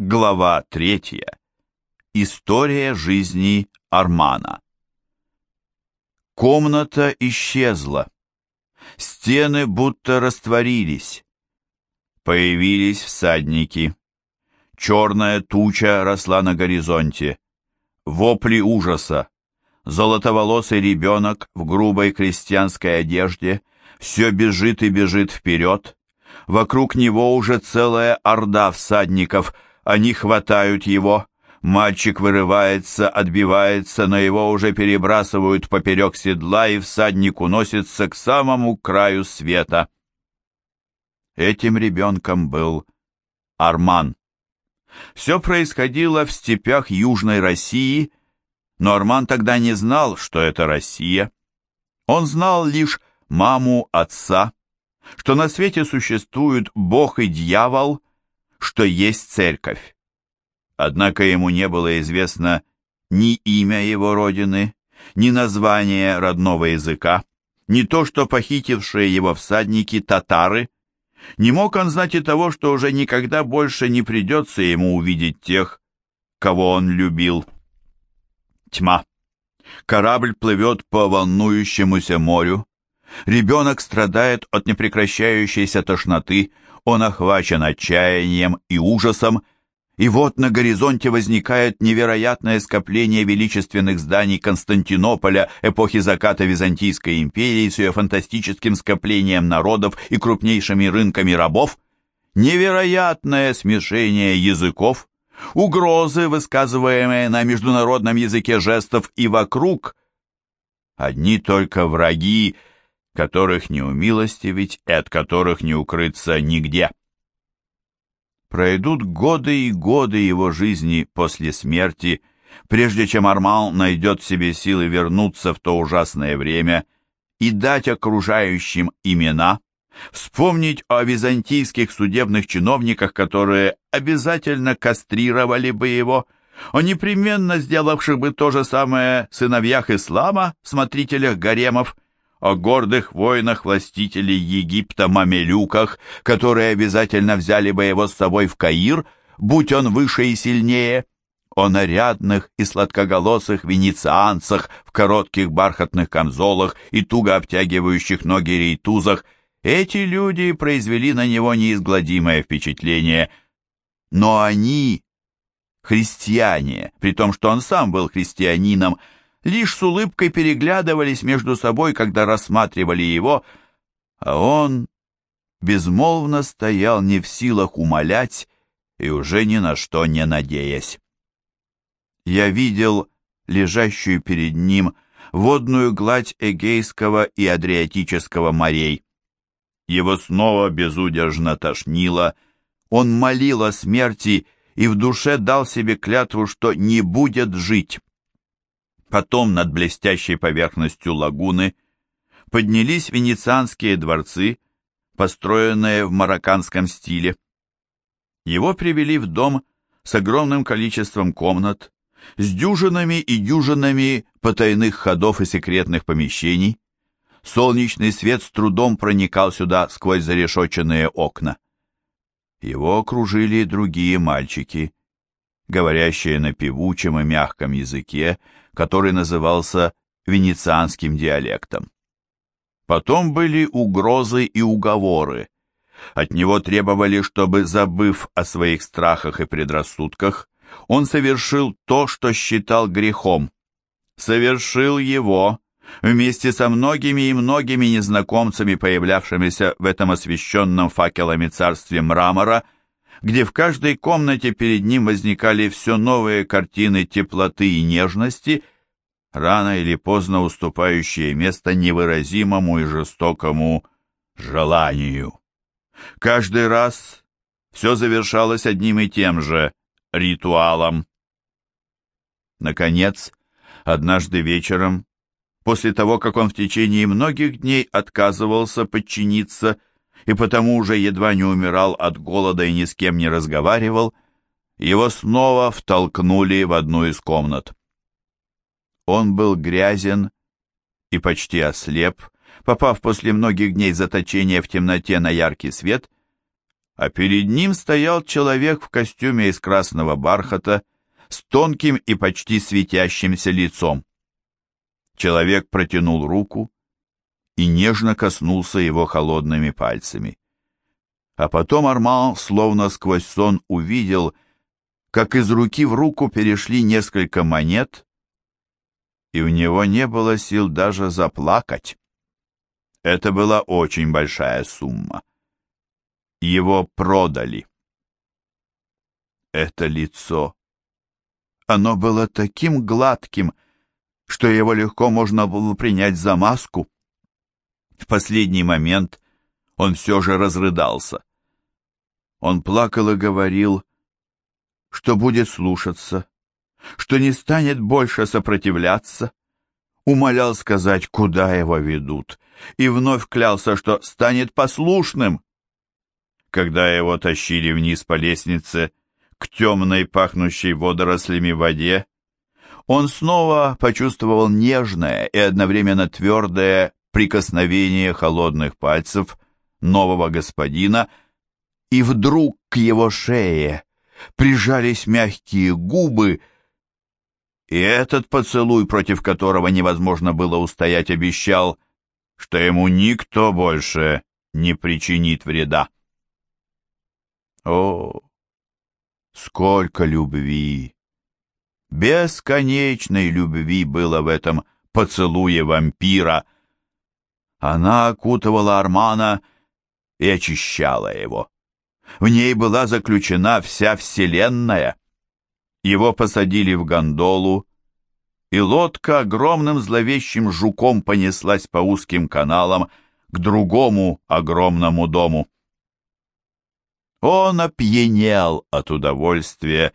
Глава третья. История жизни Армана. Комната исчезла. Стены будто растворились. Появились всадники. Черная туча росла на горизонте. Вопли ужаса. Золотоволосый ребенок в грубой крестьянской одежде все бежит и бежит вперед. Вокруг него уже целая орда всадников — они хватают его. Мальчик вырывается, отбивается, но его уже перебрасывают поперек седла, и всадник уносится к самому краю света. Этим ребенком был Арман. Все происходило в степях Южной России, но Арман тогда не знал, что это Россия. Он знал лишь маму, отца, что на свете существуют Бог и дьявол, что есть церковь. Однако ему не было известно ни имя его родины, ни название родного языка, ни то, что похитившие его всадники татары. Не мог он знать и того, что уже никогда больше не придется ему увидеть тех, кого он любил. Тьма. Корабль плывет по волнующемуся морю. Ребенок страдает от непрекращающейся тошноты, он охвачен отчаянием и ужасом, и вот на горизонте возникает невероятное скопление величественных зданий Константинополя эпохи заката Византийской империи с ее фантастическим скоплением народов и крупнейшими рынками рабов, невероятное смешение языков, угрозы, высказываемые на международном языке жестов и вокруг. Одни только враги которых не умилостивить и от которых не укрыться нигде. Пройдут годы и годы его жизни после смерти, прежде чем Арман найдет в себе силы вернуться в то ужасное время и дать окружающим имена, вспомнить о византийских судебных чиновниках, которые обязательно кастрировали бы его, о непременно сделавших бы то же самое сыновьях ислама, смотрителях гаремов, о гордых воинах-властителей Египта Мамелюках, которые обязательно взяли бы его с собой в Каир, будь он выше и сильнее, о нарядных и сладкоголосых венецианцах в коротких бархатных камзолах и туго обтягивающих ноги рейтузах, эти люди произвели на него неизгладимое впечатление. Но они, христиане, при том, что он сам был христианином, лишь с улыбкой переглядывались между собой, когда рассматривали его, а он безмолвно стоял не в силах умолять и уже ни на что не надеясь. Я видел лежащую перед ним водную гладь Эгейского и Адриатического морей. Его снова безудержно тошнило, он молил о смерти и в душе дал себе клятву, что не будет жить. Потом над блестящей поверхностью лагуны поднялись венецианские дворцы, построенные в марокканском стиле. Его привели в дом с огромным количеством комнат, с дюжинами и дюжинами потайных ходов и секретных помещений. Солнечный свет с трудом проникал сюда сквозь зарешоченные окна. Его окружили другие мальчики, говорящие на певучем и мягком языке, который назывался венецианским диалектом. Потом были угрозы и уговоры. От него требовали, чтобы, забыв о своих страхах и предрассудках, он совершил то, что считал грехом. Совершил его вместе со многими и многими незнакомцами, появлявшимися в этом освещенном факелами царстве мрамора, где в каждой комнате перед ним возникали все новые картины теплоты и нежности, рано или поздно уступающие место невыразимому и жестокому желанию. Каждый раз все завершалось одним и тем же ритуалом. Наконец, однажды вечером, после того, как он в течение многих дней отказывался подчиниться и потому уже едва не умирал от голода и ни с кем не разговаривал, его снова втолкнули в одну из комнат. Он был грязен и почти ослеп, попав после многих дней заточения в темноте на яркий свет, а перед ним стоял человек в костюме из красного бархата с тонким и почти светящимся лицом. Человек протянул руку и нежно коснулся его холодными пальцами. А потом Арман, словно сквозь сон, увидел, как из руки в руку перешли несколько монет, и у него не было сил даже заплакать. Это была очень большая сумма. Его продали. Это лицо. Оно было таким гладким, что его легко можно было принять за маску. В последний момент он все же разрыдался. Он плакал и говорил, что будет слушаться, что не станет больше сопротивляться, умолял сказать, куда его ведут, и вновь клялся, что станет послушным. Когда его тащили вниз по лестнице к темной, пахнущей водорослями воде, он снова почувствовал нежное и одновременно твердое прикосновение холодных пальцев нового господина, и вдруг к его шее прижались мягкие губы, и этот поцелуй, против которого невозможно было устоять, обещал, что ему никто больше не причинит вреда. О, сколько любви! Бесконечной любви было в этом поцелуе вампира. Она окутывала Армана и очищала его. В ней была заключена вся вселенная. Его посадили в гондолу, и лодка огромным зловещим жуком понеслась по узким каналам к другому огромному дому. Он опьянел от удовольствия,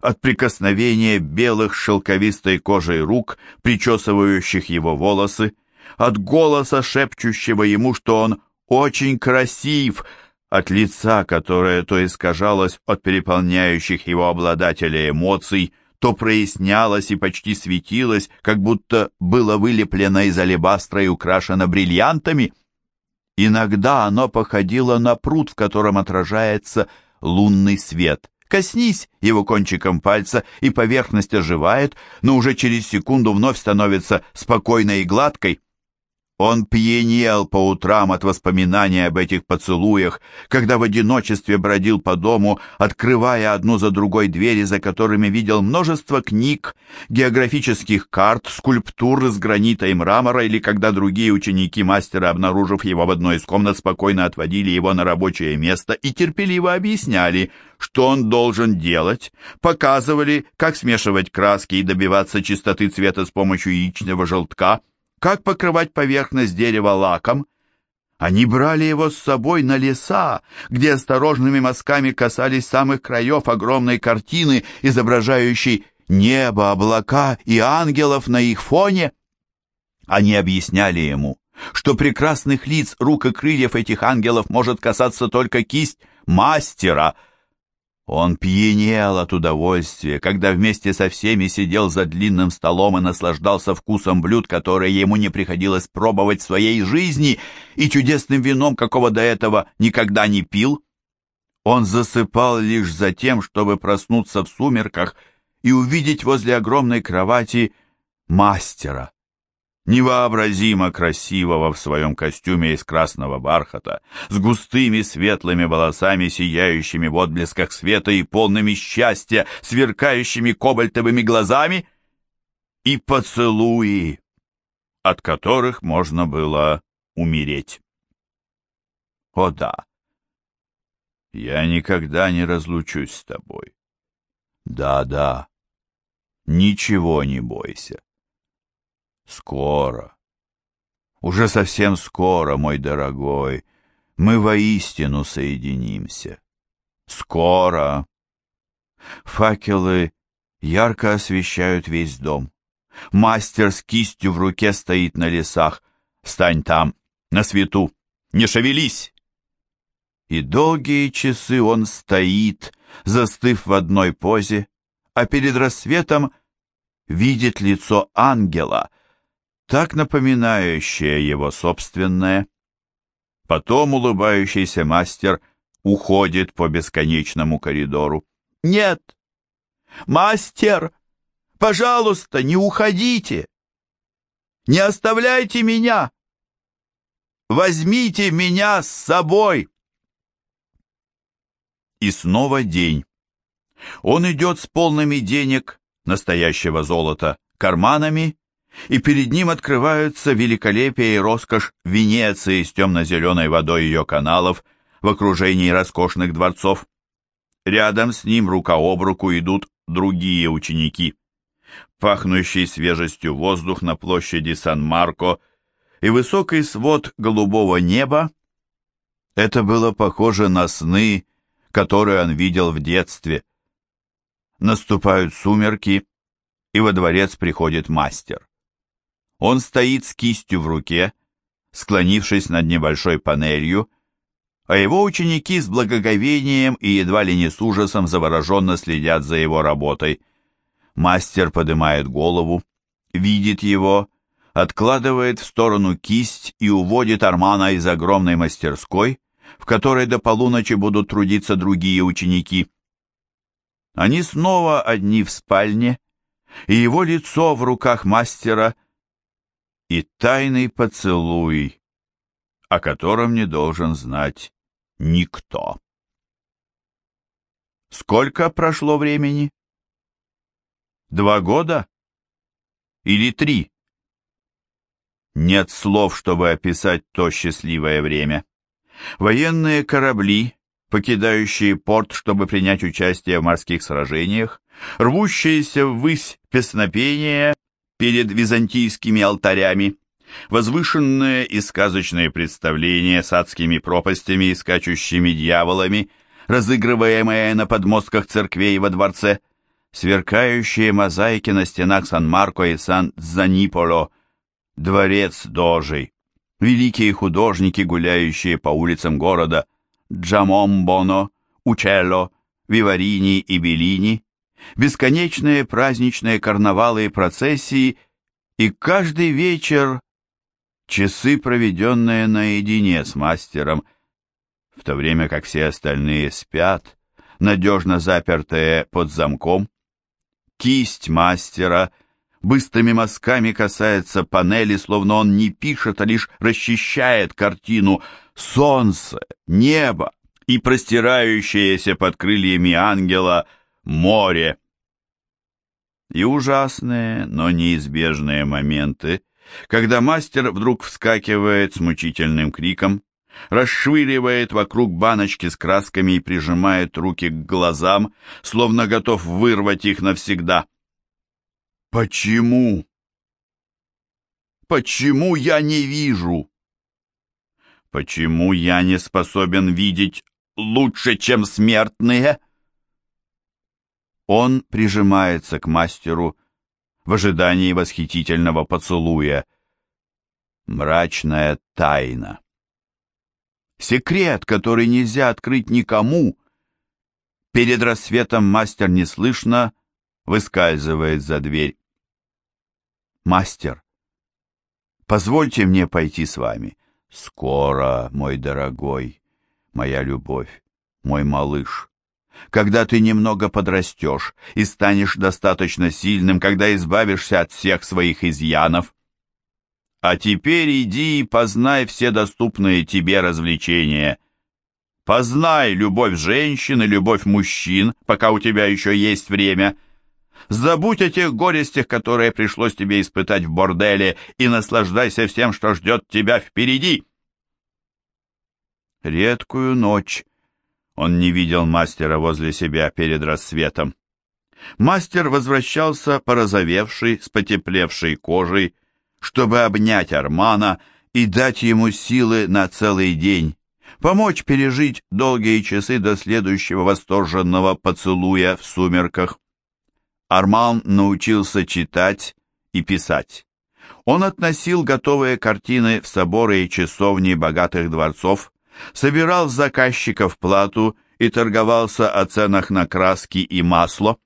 от прикосновения белых шелковистой кожей рук, причесывающих его волосы, от голоса, шепчущего ему, что он очень красив, от лица, которое то искажалось от переполняющих его обладателя эмоций, то прояснялось и почти светилось, как будто было вылеплено из алебастра и украшено бриллиантами. Иногда оно походило на пруд, в котором отражается лунный свет. Коснись его кончиком пальца, и поверхность оживает, но уже через секунду вновь становится спокойной и гладкой. Он пьянел по утрам от воспоминания об этих поцелуях, когда в одиночестве бродил по дому, открывая одну за другой двери, за которыми видел множество книг, географических карт, скульптур из гранита и мрамора, или когда другие ученики мастера, обнаружив его в одной из комнат, спокойно отводили его на рабочее место и терпеливо объясняли, что он должен делать, показывали, как смешивать краски и добиваться чистоты цвета с помощью яичного желтка – как покрывать поверхность дерева лаком. Они брали его с собой на леса, где осторожными мазками касались самых краев огромной картины, изображающей небо, облака и ангелов на их фоне. Они объясняли ему, что прекрасных лиц, рук и крыльев этих ангелов может касаться только кисть мастера — он пьянел от удовольствия, когда вместе со всеми сидел за длинным столом и наслаждался вкусом блюд, которые ему не приходилось пробовать в своей жизни, и чудесным вином, какого до этого никогда не пил. Он засыпал лишь за тем, чтобы проснуться в сумерках и увидеть возле огромной кровати мастера невообразимо красивого в своем костюме из красного бархата, с густыми светлыми волосами, сияющими в отблесках света и полными счастья, сверкающими кобальтовыми глазами, и поцелуи, от которых можно было умереть. О да, я никогда не разлучусь с тобой. Да-да, ничего не бойся. Скоро, уже совсем скоро, мой дорогой, мы воистину соединимся. Скоро. Факелы ярко освещают весь дом. Мастер с кистью в руке стоит на лесах. Стань там, на свету, не шевелись. И долгие часы он стоит, застыв в одной позе, а перед рассветом видит лицо ангела — так напоминающее его собственное. Потом улыбающийся мастер уходит по бесконечному коридору. «Нет! Мастер! Пожалуйста, не уходите! Не оставляйте меня! Возьмите меня с собой!» И снова день. Он идет с полными денег, настоящего золота, карманами, и перед ним открываются великолепие и роскошь Венеции с темно-зеленой водой ее каналов в окружении роскошных дворцов. Рядом с ним рука об руку идут другие ученики. Пахнущий свежестью воздух на площади Сан-Марко и высокий свод голубого неба — это было похоже на сны, которые он видел в детстве. Наступают сумерки, и во дворец приходит мастер. Он стоит с кистью в руке, склонившись над небольшой панелью, а его ученики с благоговением и едва ли не с ужасом завороженно следят за его работой. Мастер поднимает голову, видит его, откладывает в сторону кисть и уводит Армана из огромной мастерской, в которой до полуночи будут трудиться другие ученики. Они снова одни в спальне, и его лицо в руках мастера и тайный поцелуй, о котором не должен знать никто. Сколько прошло времени? Два года? Или три? Нет слов, чтобы описать то счастливое время. Военные корабли, покидающие порт, чтобы принять участие в морских сражениях, рвущиеся ввысь песнопения перед византийскими алтарями, возвышенные и сказочные представления с адскими пропастями и скачущими дьяволами, разыгрываемые на подмостках церквей во дворце, сверкающие мозаики на стенах Сан-Марко и Сан-Заниполо, дворец Дожей, великие художники, гуляющие по улицам города, Джамомбоно, Учелло, Виварини и Беллини, бесконечные праздничные карнавалы и процессии, и каждый вечер часы, проведенные наедине с мастером, в то время как все остальные спят, надежно запертые под замком. Кисть мастера быстрыми мазками касается панели, словно он не пишет, а лишь расчищает картину. Солнце, небо и простирающееся под крыльями ангела море. И ужасные, но неизбежные моменты, когда мастер вдруг вскакивает с мучительным криком, расшвыривает вокруг баночки с красками и прижимает руки к глазам, словно готов вырвать их навсегда. Почему? Почему я не вижу? Почему я не способен видеть лучше, чем смертные? Он прижимается к мастеру в ожидании восхитительного поцелуя. Мрачная тайна. Секрет, который нельзя открыть никому. Перед рассветом мастер неслышно выскальзывает за дверь. «Мастер, позвольте мне пойти с вами». «Скоро, мой дорогой, моя любовь, мой малыш когда ты немного подрастешь и станешь достаточно сильным, когда избавишься от всех своих изъянов. А теперь иди и познай все доступные тебе развлечения. Познай любовь женщин и любовь мужчин, пока у тебя еще есть время. Забудь о тех горестях, которые пришлось тебе испытать в борделе, и наслаждайся всем, что ждет тебя впереди. Редкую ночь он не видел мастера возле себя перед рассветом. Мастер возвращался порозовевший, с потеплевшей кожей, чтобы обнять Армана и дать ему силы на целый день, помочь пережить долгие часы до следующего восторженного поцелуя в сумерках. Арман научился читать и писать. Он относил готовые картины в соборы и часовни богатых дворцов, собирал с заказчиков плату и торговался о ценах на краски и масло,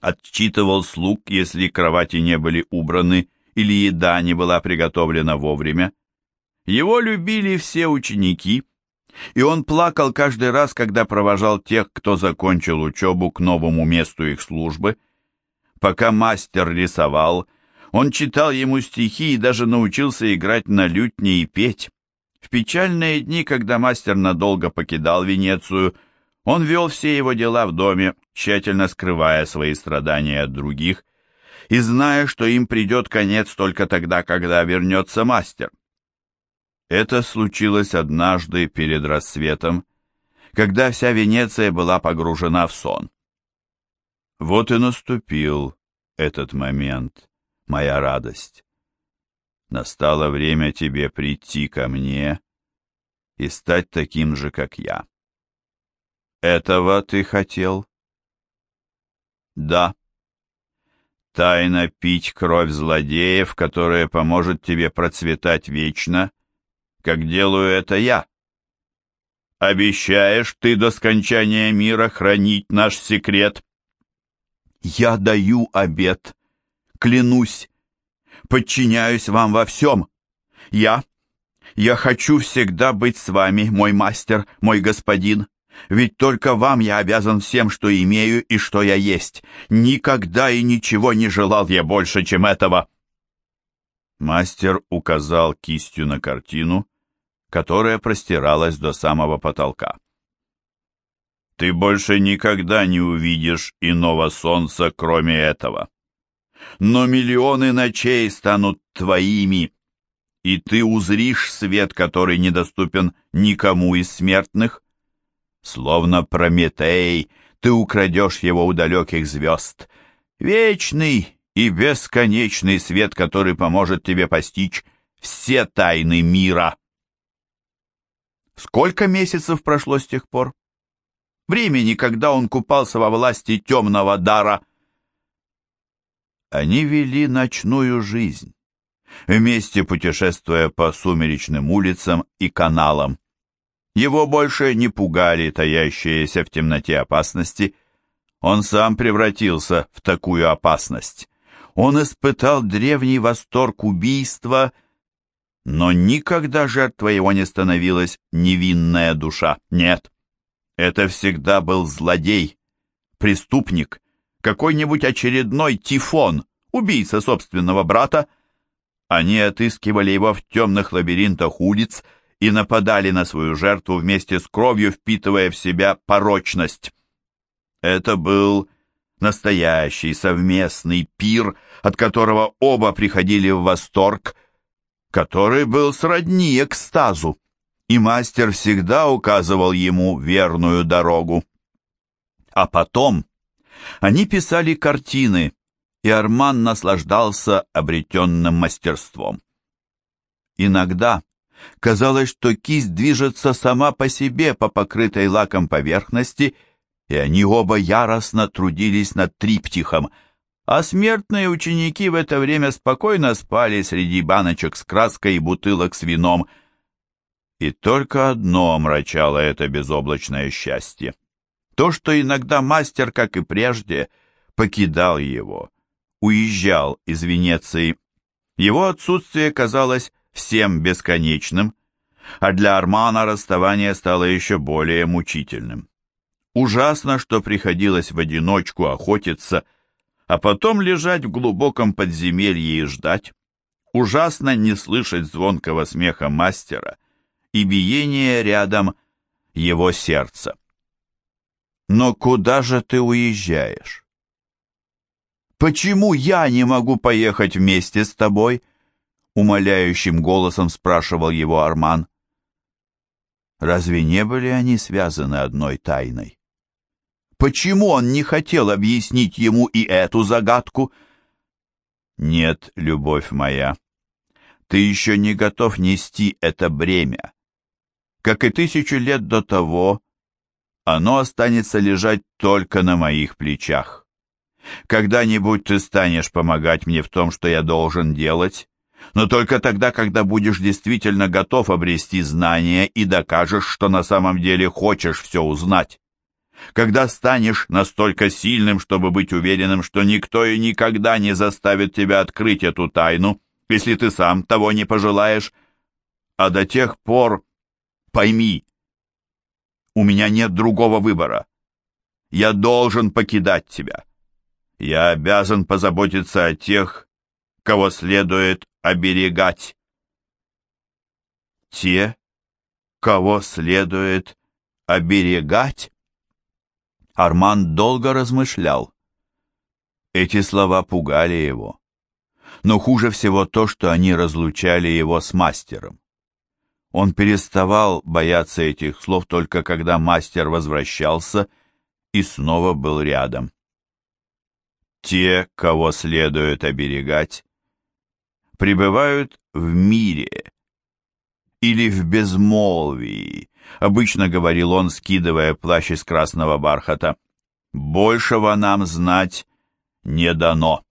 отчитывал слуг, если кровати не были убраны или еда не была приготовлена вовремя. Его любили все ученики, И он плакал каждый раз, когда провожал тех, кто закончил учебу к новому месту их службы. Пока мастер рисовал, он читал ему стихи и даже научился играть на лютне и петь. В печальные дни, когда мастер надолго покидал Венецию, он вел все его дела в доме, тщательно скрывая свои страдания от других, и зная, что им придет конец только тогда, когда вернется мастер. Это случилось однажды перед рассветом, когда вся Венеция была погружена в сон. Вот и наступил этот момент, моя радость. Настало время тебе прийти ко мне и стать таким же, как я. Этого ты хотел? Да. Тайно пить кровь злодеев, которая поможет тебе процветать вечно, как делаю это я. Обещаешь ты до скончания мира хранить наш секрет? Я даю обет, клянусь, подчиняюсь вам во всем. Я, я хочу всегда быть с вами, мой мастер, мой господин. Ведь только вам я обязан всем, что имею и что я есть. Никогда и ничего не желал я больше, чем этого. Мастер указал кистью на картину, которая простиралась до самого потолка. Ты больше никогда не увидишь иного солнца, кроме этого но миллионы ночей станут твоими, и ты узришь свет, который недоступен никому из смертных. Словно Прометей, ты украдешь его у далеких звезд. Вечный и бесконечный свет, который поможет тебе постичь все тайны мира. Сколько месяцев прошло с тех пор? Времени, когда он купался во власти темного дара — они вели ночную жизнь, вместе путешествуя по сумеречным улицам и каналам. Его больше не пугали таящиеся в темноте опасности. Он сам превратился в такую опасность. Он испытал древний восторг убийства, но никогда жертва его не становилась невинная душа. Нет, это всегда был злодей, преступник, какой-нибудь очередной тифон, убийца собственного брата. Они отыскивали его в темных лабиринтах улиц и нападали на свою жертву вместе с кровью, впитывая в себя порочность. Это был настоящий совместный пир, от которого оба приходили в восторг, который был сродни экстазу, и мастер всегда указывал ему верную дорогу. А потом они писали картины, и Арман наслаждался обретенным мастерством. Иногда казалось, что кисть движется сама по себе по покрытой лаком поверхности, и они оба яростно трудились над триптихом, а смертные ученики в это время спокойно спали среди баночек с краской и бутылок с вином, и только одно омрачало это безоблачное счастье. То, что иногда мастер, как и прежде, покидал его, уезжал из Венеции. Его отсутствие казалось всем бесконечным, а для Армана расставание стало еще более мучительным. Ужасно, что приходилось в одиночку охотиться, а потом лежать в глубоком подземелье и ждать. Ужасно не слышать звонкого смеха мастера и биение рядом его сердца. Но куда же ты уезжаешь? Почему я не могу поехать вместе с тобой? Умоляющим голосом спрашивал его Арман. Разве не были они связаны одной тайной? Почему он не хотел объяснить ему и эту загадку? Нет, любовь моя, ты еще не готов нести это бремя. Как и тысячу лет до того, оно останется лежать только на моих плечах. Когда-нибудь ты станешь помогать мне в том, что я должен делать, но только тогда, когда будешь действительно готов обрести знания и докажешь, что на самом деле хочешь все узнать. Когда станешь настолько сильным, чтобы быть уверенным, что никто и никогда не заставит тебя открыть эту тайну, если ты сам того не пожелаешь. А до тех пор пойми, У меня нет другого выбора. Я должен покидать тебя. Я обязан позаботиться о тех, кого следует оберегать. Те, кого следует оберегать? Арман долго размышлял. Эти слова пугали его. Но хуже всего то, что они разлучали его с мастером. Он переставал бояться этих слов только когда мастер возвращался и снова был рядом. Те, кого следует оберегать, пребывают в мире или в безмолвии, обычно говорил он, скидывая плащ из красного бархата. Большего нам знать не дано.